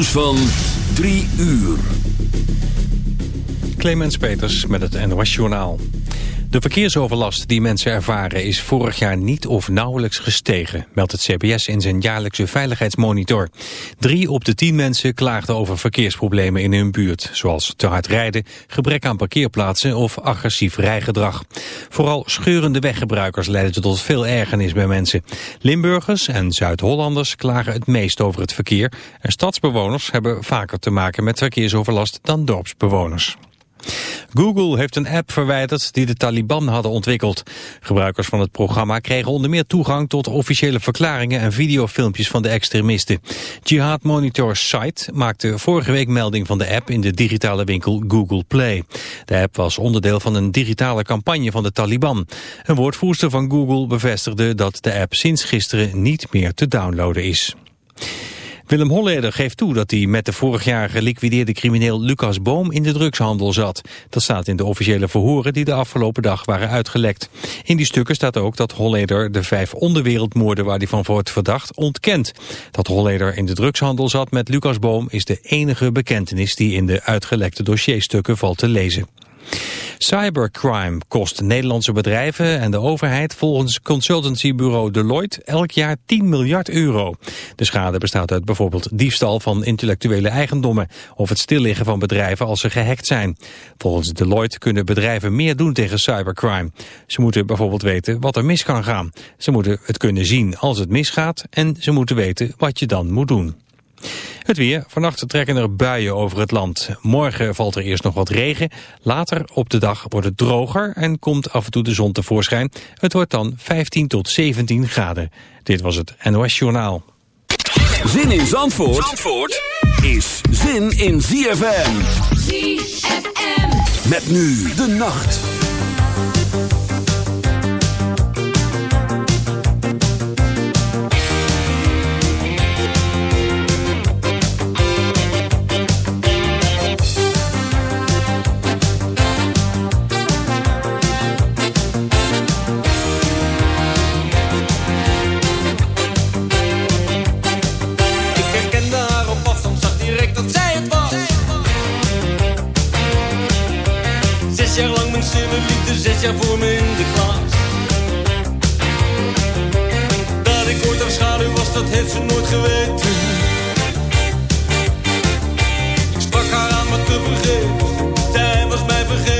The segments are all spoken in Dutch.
nieuws van 3 uur. Clemens Peters met het NOS Journaal. De verkeersoverlast die mensen ervaren is vorig jaar niet of nauwelijks gestegen, meldt het CBS in zijn jaarlijkse veiligheidsmonitor. Drie op de tien mensen klaagden over verkeersproblemen in hun buurt, zoals te hard rijden, gebrek aan parkeerplaatsen of agressief rijgedrag. Vooral scheurende weggebruikers leiden tot veel ergernis bij mensen. Limburgers en Zuid-Hollanders klagen het meest over het verkeer en stadsbewoners hebben vaker te maken met verkeersoverlast dan dorpsbewoners. Google heeft een app verwijderd die de Taliban hadden ontwikkeld. Gebruikers van het programma kregen onder meer toegang tot officiële verklaringen en videofilmpjes van de extremisten. Jihad Monitor Site maakte vorige week melding van de app in de digitale winkel Google Play. De app was onderdeel van een digitale campagne van de Taliban. Een woordvoerster van Google bevestigde dat de app sinds gisteren niet meer te downloaden is. Willem Holleder geeft toe dat hij met de vorig jaar geliquideerde crimineel Lucas Boom in de drugshandel zat. Dat staat in de officiële verhoren die de afgelopen dag waren uitgelekt. In die stukken staat ook dat Holleder de vijf onderwereldmoorden waar hij van wordt verdacht ontkent. Dat Holleder in de drugshandel zat met Lucas Boom is de enige bekentenis die in de uitgelekte dossierstukken valt te lezen. Cybercrime kost Nederlandse bedrijven en de overheid volgens consultancybureau Deloitte elk jaar 10 miljard euro. De schade bestaat uit bijvoorbeeld diefstal van intellectuele eigendommen of het stilliggen van bedrijven als ze gehackt zijn. Volgens Deloitte kunnen bedrijven meer doen tegen cybercrime. Ze moeten bijvoorbeeld weten wat er mis kan gaan. Ze moeten het kunnen zien als het misgaat en ze moeten weten wat je dan moet doen. Het weer. Vannacht trekken er buien over het land. Morgen valt er eerst nog wat regen. Later op de dag wordt het droger en komt af en toe de zon tevoorschijn. Het wordt dan 15 tot 17 graden. Dit was het NOS Journaal. Zin in Zandvoort, Zandvoort is zin in ZFM. ZFM. Met nu de nacht. Zes jaar voor me in de klas. Dat ik ooit haar schaduw was, dat heeft ze nooit geweten. Ik sprak haar aan, maar te vergeefs. Zij was mij vergeten.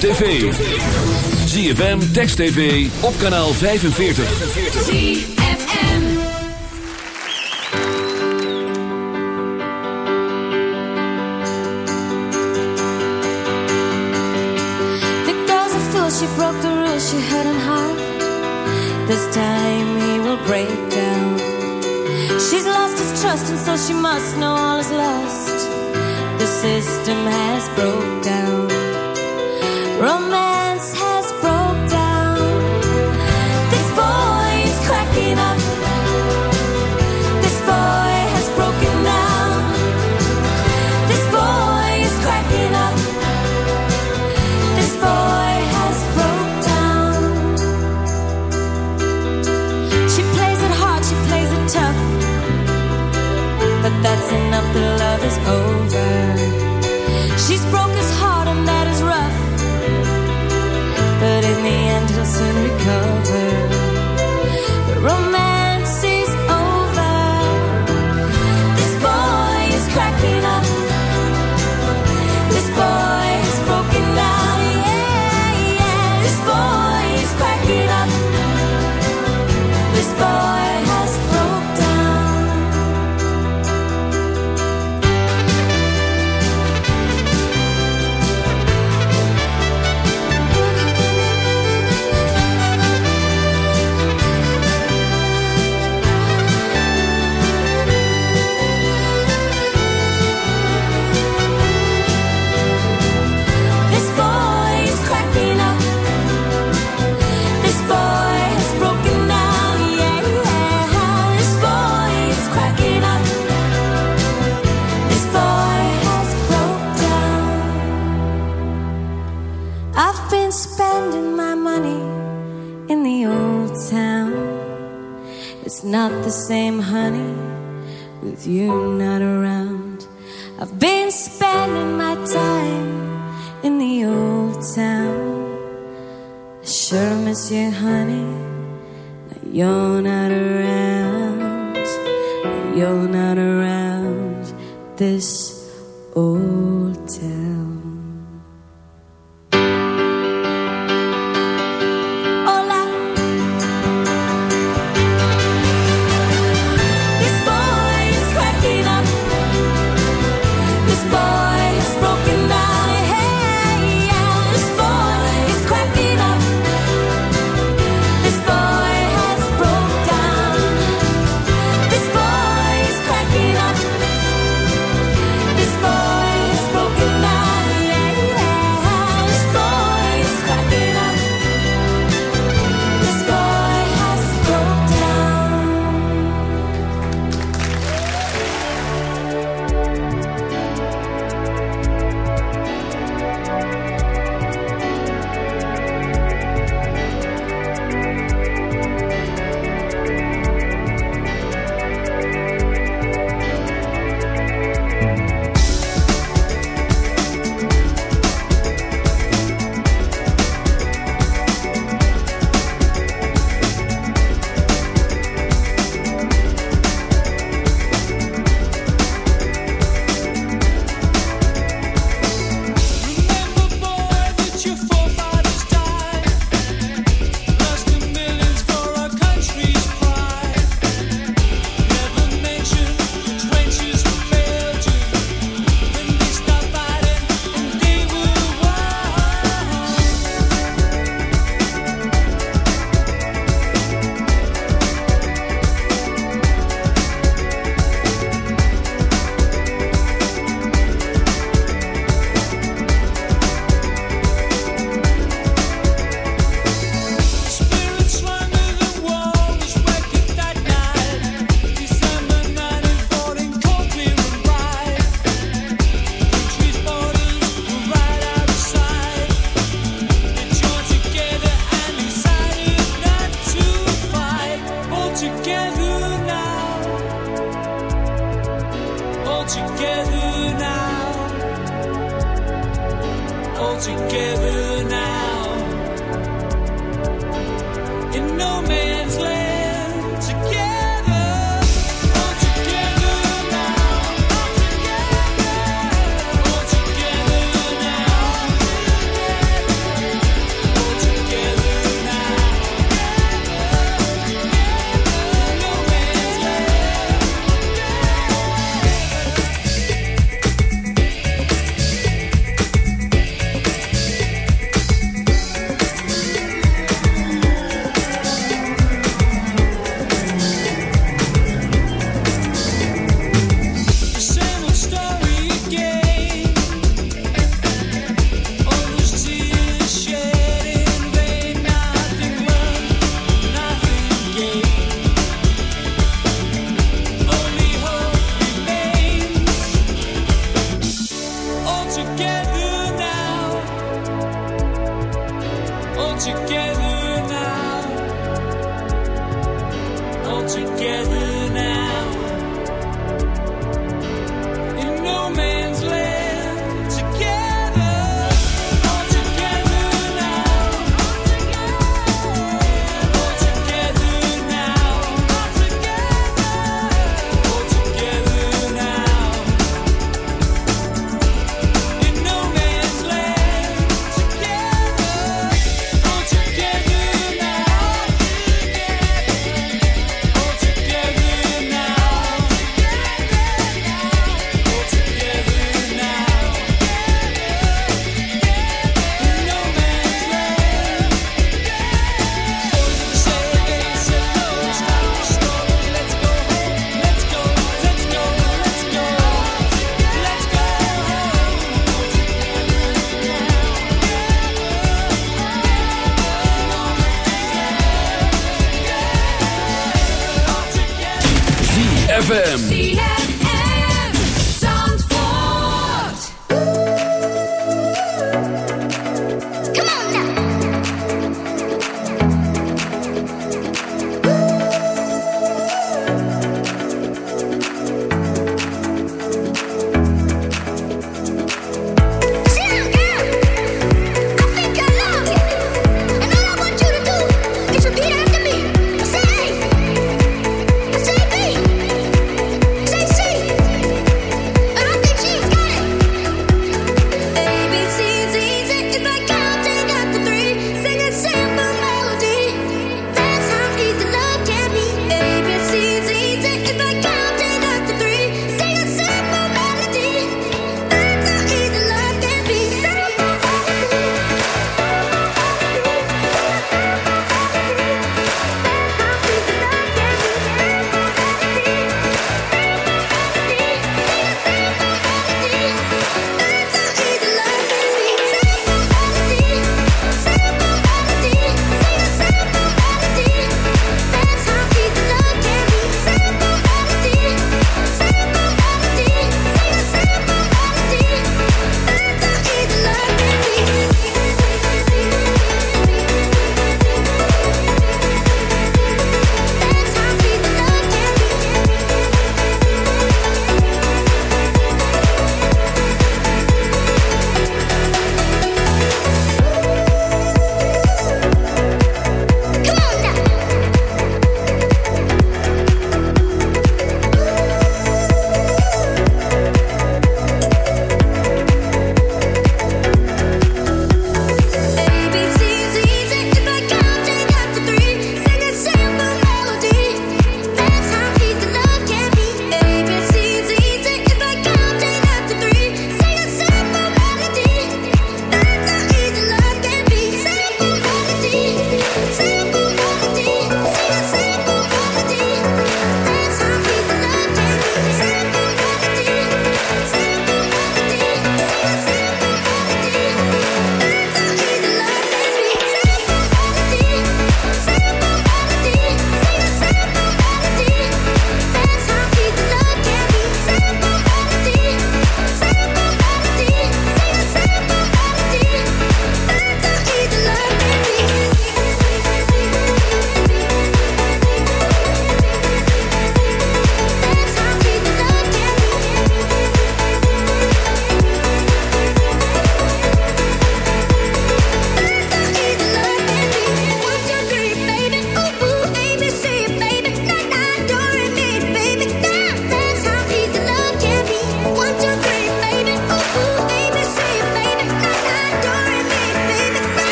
tv. GFM Text TV, op kanaal 45. The girl's a she broke the rules, she had hard. This time he will break down. She's lost his trust and so she must know all is lost. The system has broke down. been spending my money in the old town. It's not the same, honey, with you not around. I've been spending my time in the old town. I sure miss you, honey. but you're not around. Now you're not around this old town. together.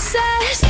obsessed